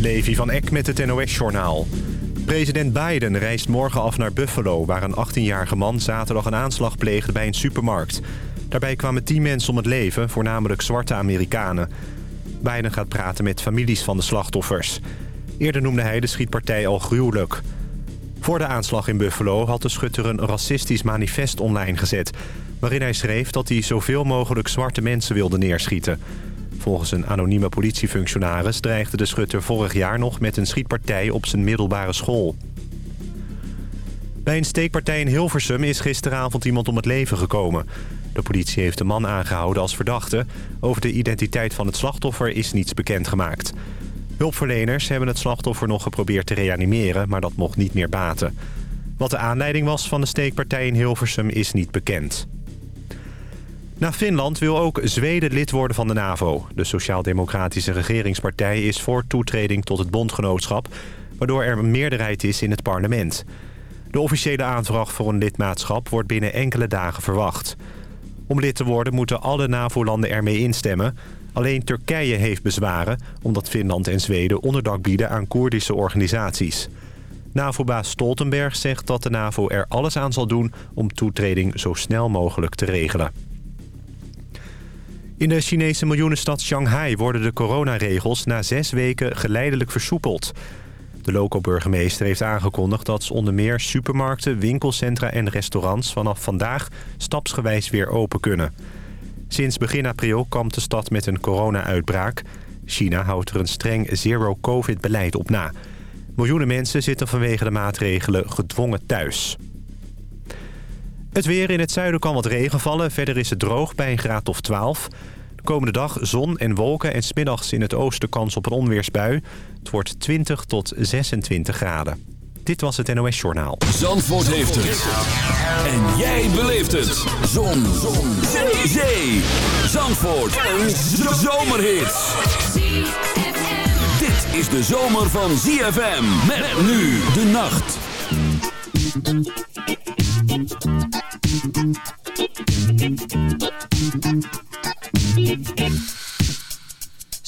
Levi van Eck met het NOS-journaal. President Biden reist morgen af naar Buffalo... waar een 18-jarige man zaterdag een aanslag pleegde bij een supermarkt. Daarbij kwamen 10 mensen om het leven, voornamelijk zwarte Amerikanen. Biden gaat praten met families van de slachtoffers. Eerder noemde hij de schietpartij al gruwelijk. Voor de aanslag in Buffalo had de schutter een racistisch manifest online gezet... waarin hij schreef dat hij zoveel mogelijk zwarte mensen wilde neerschieten... Volgens een anonieme politiefunctionaris dreigde de schutter vorig jaar nog met een schietpartij op zijn middelbare school. Bij een steekpartij in Hilversum is gisteravond iemand om het leven gekomen. De politie heeft de man aangehouden als verdachte. Over de identiteit van het slachtoffer is niets bekendgemaakt. Hulpverleners hebben het slachtoffer nog geprobeerd te reanimeren, maar dat mocht niet meer baten. Wat de aanleiding was van de steekpartij in Hilversum is niet bekend. Na Finland wil ook Zweden lid worden van de NAVO. De Sociaal-Democratische regeringspartij is voor toetreding tot het bondgenootschap... waardoor er een meerderheid is in het parlement. De officiële aanvraag voor een lidmaatschap wordt binnen enkele dagen verwacht. Om lid te worden moeten alle NAVO-landen ermee instemmen. Alleen Turkije heeft bezwaren... omdat Finland en Zweden onderdak bieden aan Koerdische organisaties. NAVO-baas Stoltenberg zegt dat de NAVO er alles aan zal doen... om toetreding zo snel mogelijk te regelen. In de Chinese miljoenenstad Shanghai worden de coronaregels na zes weken geleidelijk versoepeld. De loco-burgemeester heeft aangekondigd dat onder meer supermarkten, winkelcentra en restaurants vanaf vandaag stapsgewijs weer open kunnen. Sinds begin april kampt de stad met een corona-uitbraak. China houdt er een streng zero-covid-beleid op na. Miljoenen mensen zitten vanwege de maatregelen gedwongen thuis. Het weer in het zuiden kan wat regen vallen. Verder is het droog bij een graad of 12. De komende dag zon en wolken en smiddags in het oosten kans op een onweersbui. Het wordt 20 tot 26 graden. Dit was het NOS Journaal. Zandvoort heeft het. En jij beleeft het. Zon. zon. Zee. Zee. Zandvoort. Een zomerhit. Dit is de zomer van ZFM. Met nu de nacht.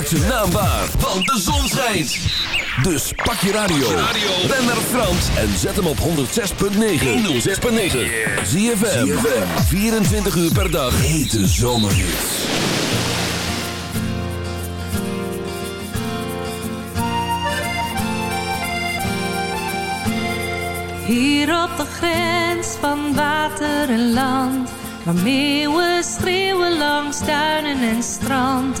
Maak zijn naam waar, want de zon schijnt. Dus pak je radio. Ben naar Frans en zet hem op 106.9. 106.9. ZFM. 24 uur per dag. Hete zomerhits. Hier op de grens van water en land Waar meeuwen schreeuwen langs duinen en strand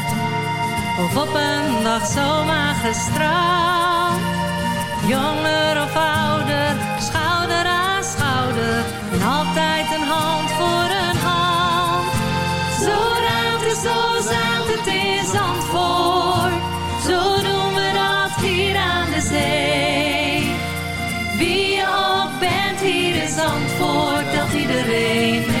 of op een dag zomaar gestraald. Jonger of ouder, schouder aan schouder, en altijd een hand voor een hand. Zo ruimt het, zo zaalt het in Zandvoort, zo doen we dat hier aan de zee. Wie je ook bent hier in Zandvoort, dat iedereen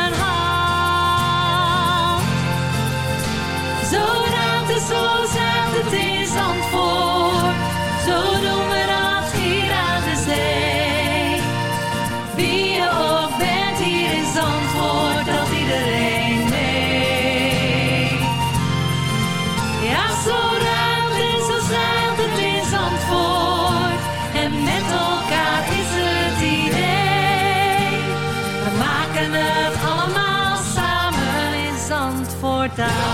Zandvoort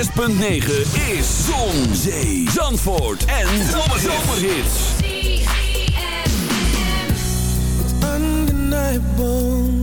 106.9 is Zon, Zee, Zandvoort en Zomerhits. It's undeniable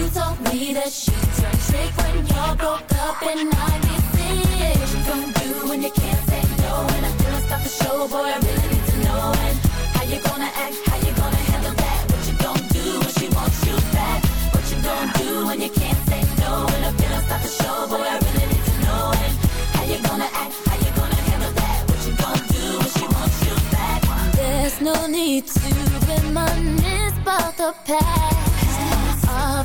you told me that she turned trick when y'all broke up and I get 96 What you gonna do when you can't say no And I feel like stop the show, boy, I really need to know. And how you gonna act, how you gonna handle that? What you gonna do when she wants you back? What you gonna do when you can't say no? And I feel like stop the show, boy, I really need to know. And how you gonna act, how you gonna handle that? What you gonna do when she wants you back? There's no need to reminisce about the past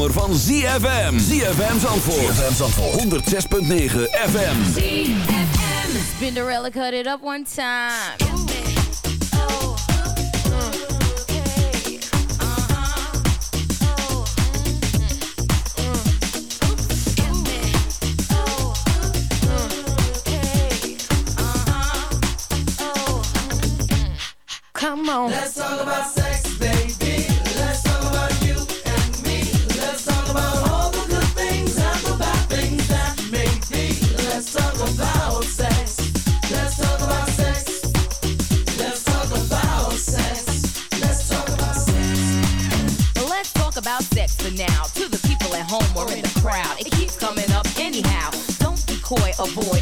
zomer van ZFM. ZFM Zandvoort. ZFM Zandvoort. 106.9 FM. ZFM. Spinderella cut it up one time. Come on. Let's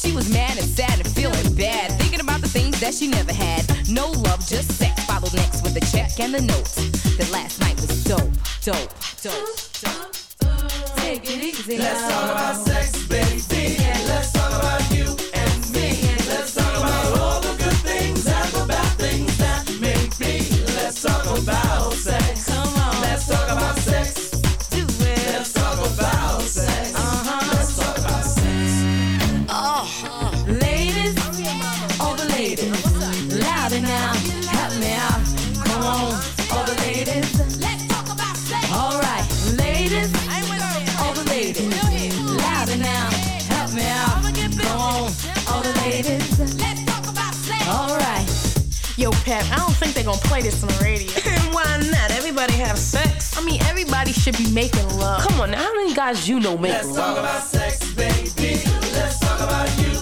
She was mad and sad and feeling bad, thinking about the things that she never had. No love, just sex. Followed next with the check and the note. That last night was dope, dope, dope, dope. Take it easy. Let's talk about sex, should be making love. Come on, now, how many guys you know make Let's love? talk about sex, baby. Let's talk about you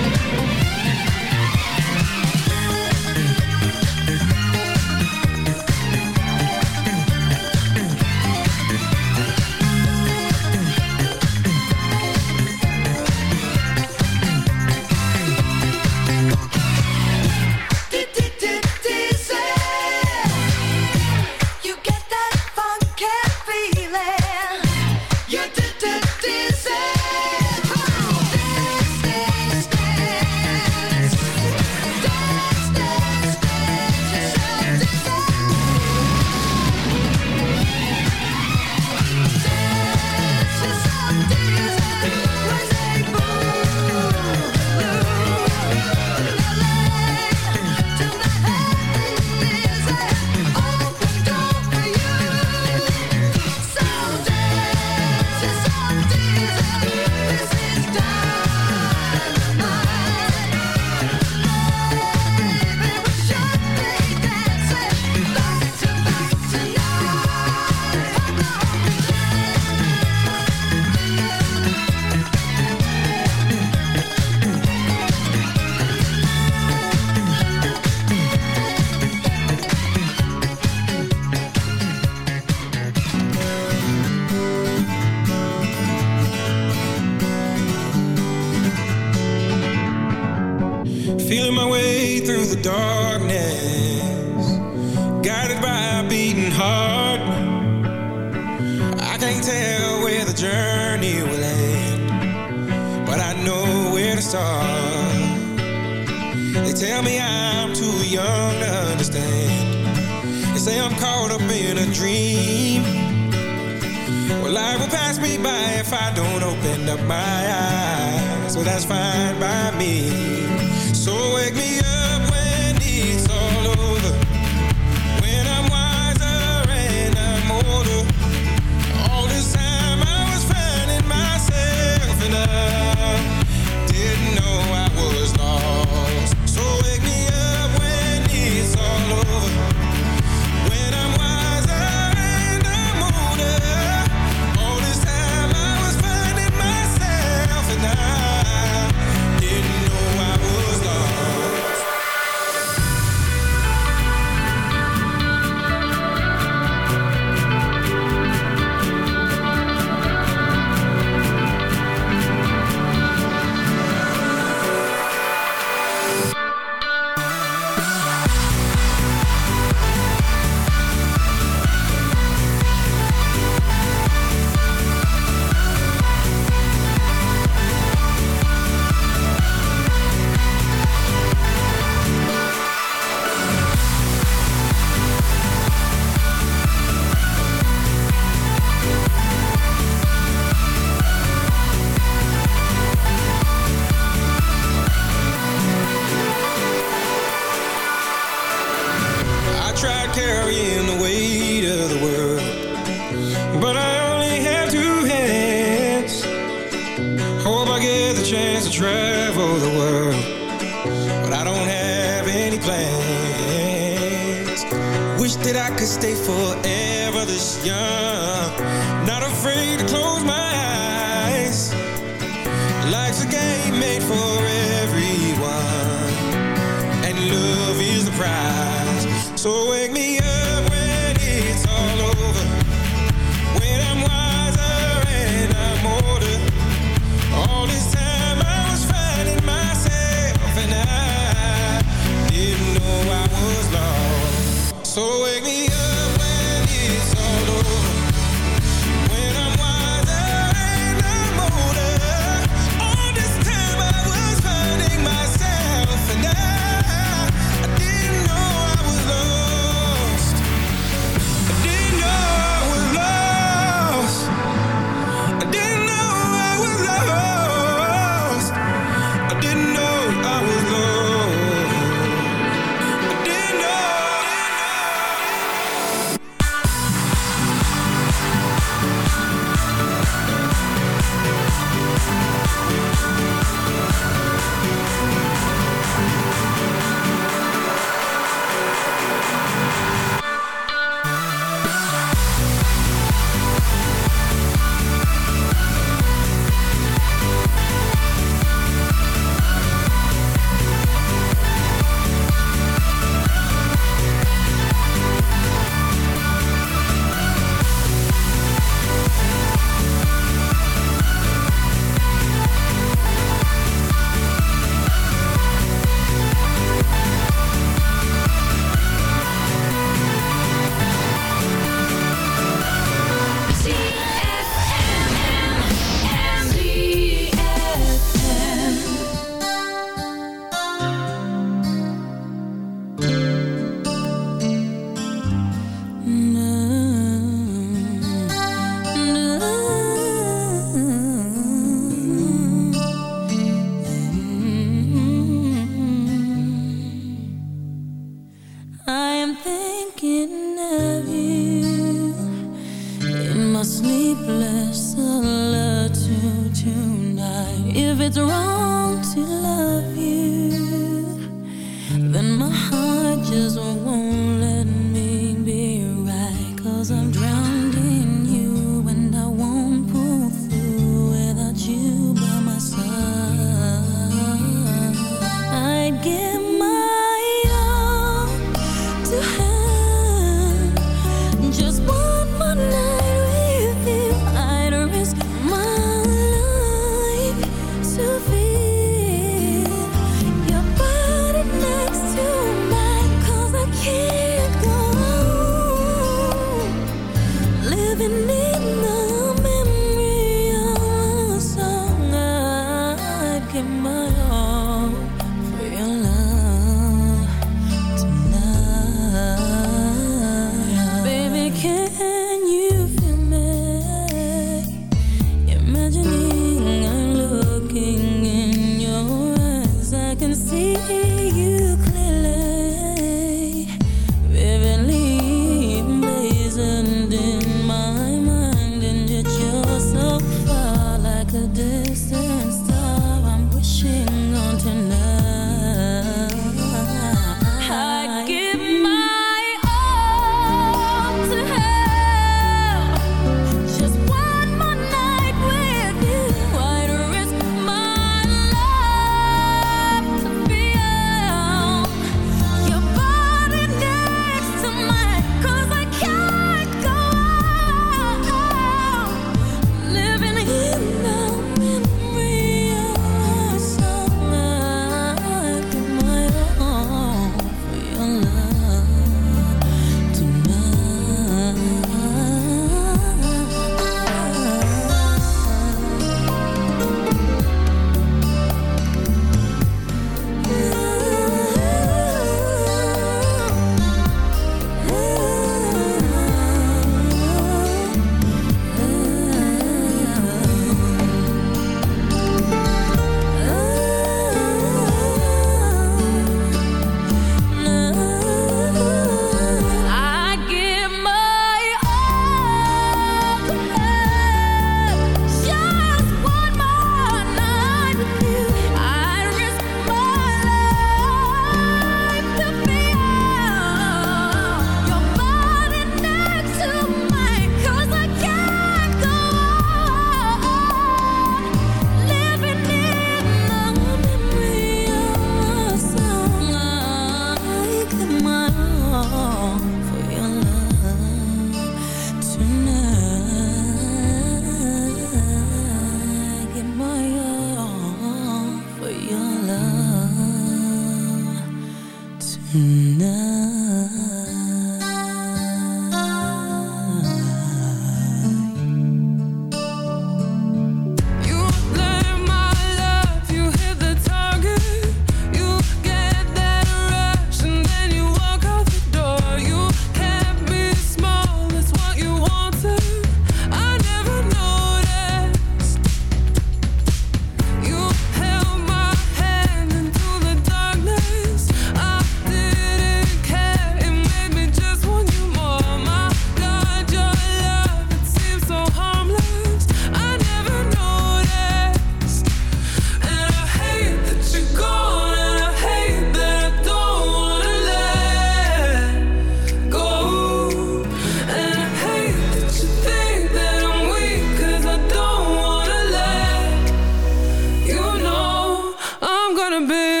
gonna be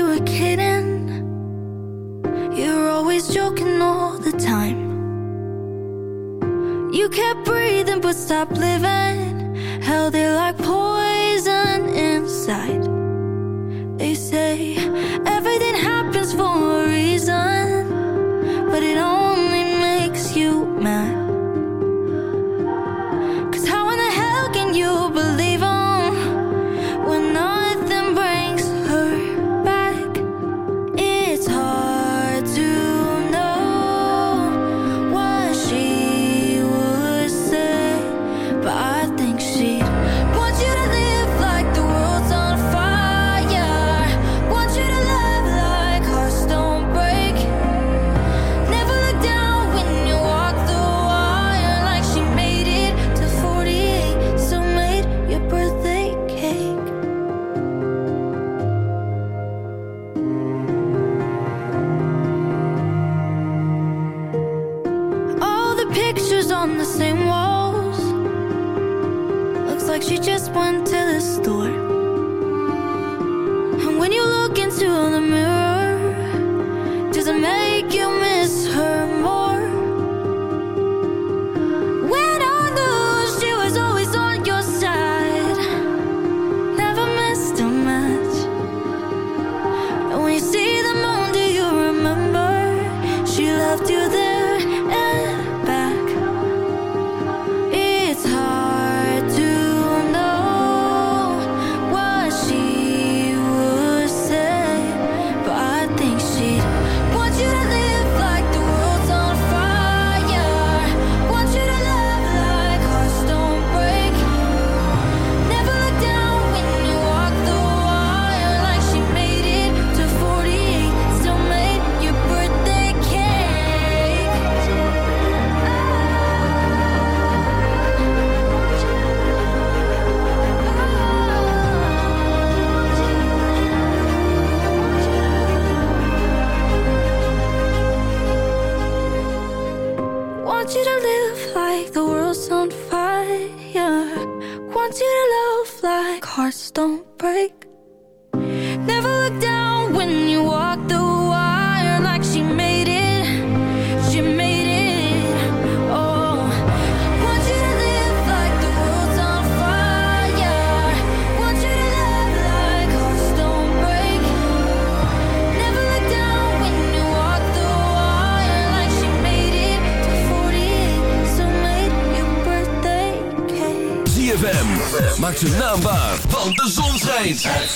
You were kidding. You're always joking all the time. You kept breathing but stopped living.